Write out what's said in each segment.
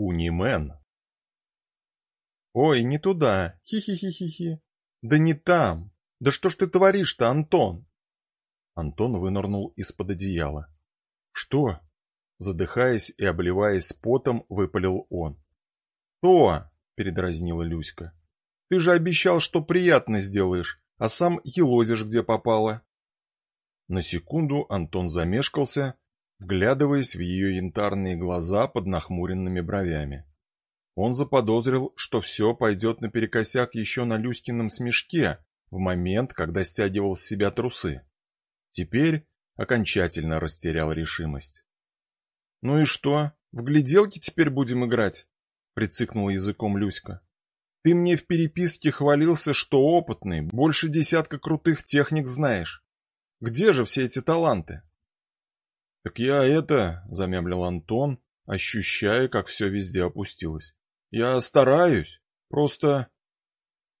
Унимен. Ой, не туда. Хи-хи-хи-хи-хи. Да не там. Да что ж ты творишь-то, Антон? Антон вынырнул из-под одеяла. Что? Задыхаясь и обливаясь потом, выпалил он. «То!» — передразнила Люська. «Ты же обещал, что приятно сделаешь, а сам елозишь, где попало». На секунду Антон замешкался, вглядываясь в ее янтарные глаза под нахмуренными бровями. Он заподозрил, что все пойдет наперекосяк еще на Люськином смешке в момент, когда стягивал с себя трусы. Теперь окончательно растерял решимость. «Ну и что, в гляделки теперь будем играть?» — прицикнула языком Люська. «Ты мне в переписке хвалился, что опытный, больше десятка крутых техник знаешь. Где же все эти таланты?» «Так я это...» — замямлил Антон, ощущая, как все везде опустилось. «Я стараюсь, просто...»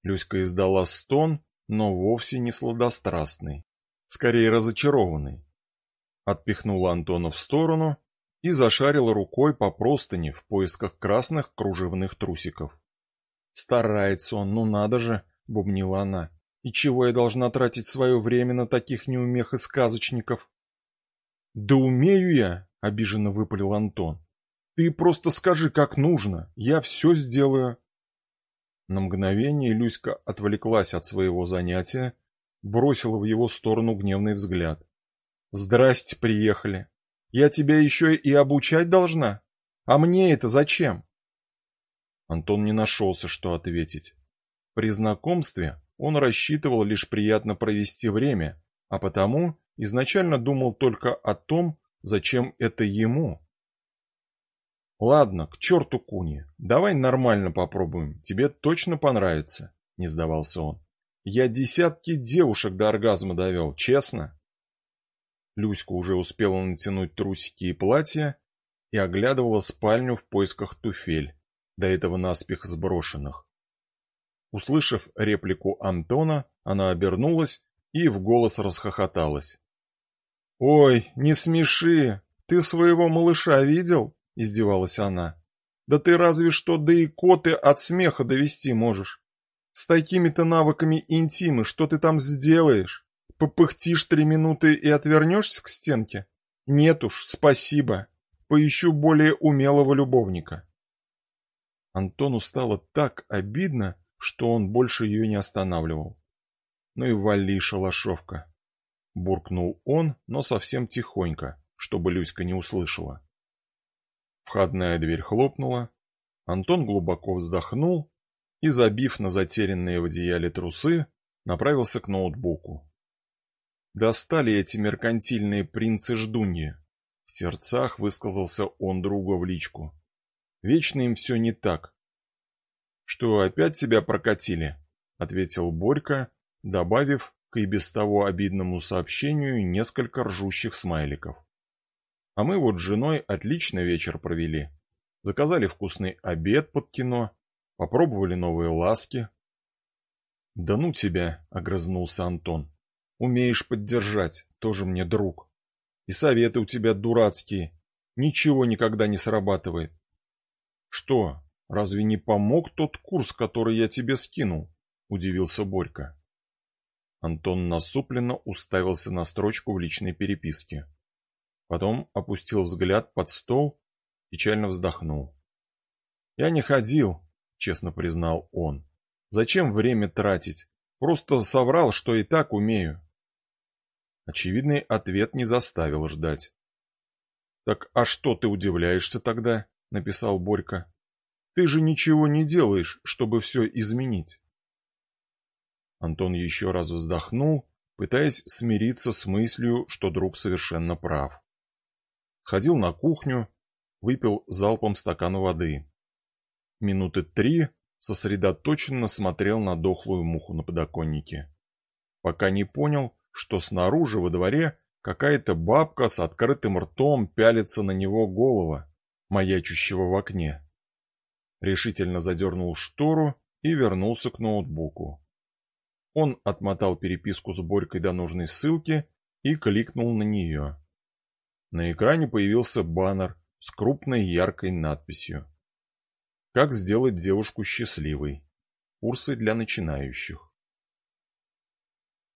Люська издала стон, но вовсе не сладострастный, скорее разочарованный. Отпихнула Антона в сторону и зашарила рукой по простыне в поисках красных кружевных трусиков. «Старается он, ну надо же!» — бубнила она. «И чего я должна тратить свое время на таких неумех и сказочников?» «Да умею я!» — обиженно выпалил Антон. «Ты просто скажи, как нужно, я все сделаю!» На мгновение Люська отвлеклась от своего занятия, бросила в его сторону гневный взгляд. «Здрасте, приехали!» Я тебя еще и обучать должна? А мне это зачем? Антон не нашелся, что ответить. При знакомстве он рассчитывал лишь приятно провести время, а потому изначально думал только о том, зачем это ему. «Ладно, к черту куни, давай нормально попробуем, тебе точно понравится», — не сдавался он. «Я десятки девушек до оргазма довел, честно». Люська уже успела натянуть трусики и платье и оглядывала спальню в поисках туфель, до этого наспех сброшенных. Услышав реплику Антона, она обернулась и в голос расхохоталась. «Ой, не смеши! Ты своего малыша видел?» — издевалась она. «Да ты разве что да и коты от смеха довести можешь. С такими-то навыками интимы что ты там сделаешь?» Попыхтишь три минуты и отвернешься к стенке? Нет уж, спасибо. Поищу более умелого любовника. Антону стало так обидно, что он больше ее не останавливал. Ну и вали, шалашовка. Буркнул он, но совсем тихонько, чтобы Люська не услышала. Входная дверь хлопнула. Антон глубоко вздохнул и, забив на затерянные в одеяле трусы, направился к ноутбуку. Достали эти меркантильные принцы-ждуньи. В сердцах высказался он друга в личку. Вечно им все не так. Что, опять тебя прокатили? Ответил Борька, добавив к и без того обидному сообщению несколько ржущих смайликов. А мы вот с женой отлично вечер провели. Заказали вкусный обед под кино, попробовали новые ласки. «Да ну тебя!» — огрызнулся Антон. Умеешь поддержать, тоже мне друг. И советы у тебя дурацкие. Ничего никогда не срабатывает. Что, разве не помог тот курс, который я тебе скинул? Удивился Борька. Антон насупленно уставился на строчку в личной переписке. Потом опустил взгляд под стол, печально вздохнул. «Я не ходил», — честно признал он. «Зачем время тратить? Просто соврал, что и так умею». Очевидный ответ не заставил ждать. «Так а что ты удивляешься тогда?» — написал Борька. «Ты же ничего не делаешь, чтобы все изменить». Антон еще раз вздохнул, пытаясь смириться с мыслью, что друг совершенно прав. Ходил на кухню, выпил залпом стакан воды. Минуты три сосредоточенно смотрел на дохлую муху на подоконнике. Пока не понял, что снаружи во дворе какая-то бабка с открытым ртом пялится на него голова, маячущего в окне. Решительно задернул штору и вернулся к ноутбуку. Он отмотал переписку с Борькой до нужной ссылки и кликнул на нее. На экране появился баннер с крупной яркой надписью. Как сделать девушку счастливой. Курсы для начинающих.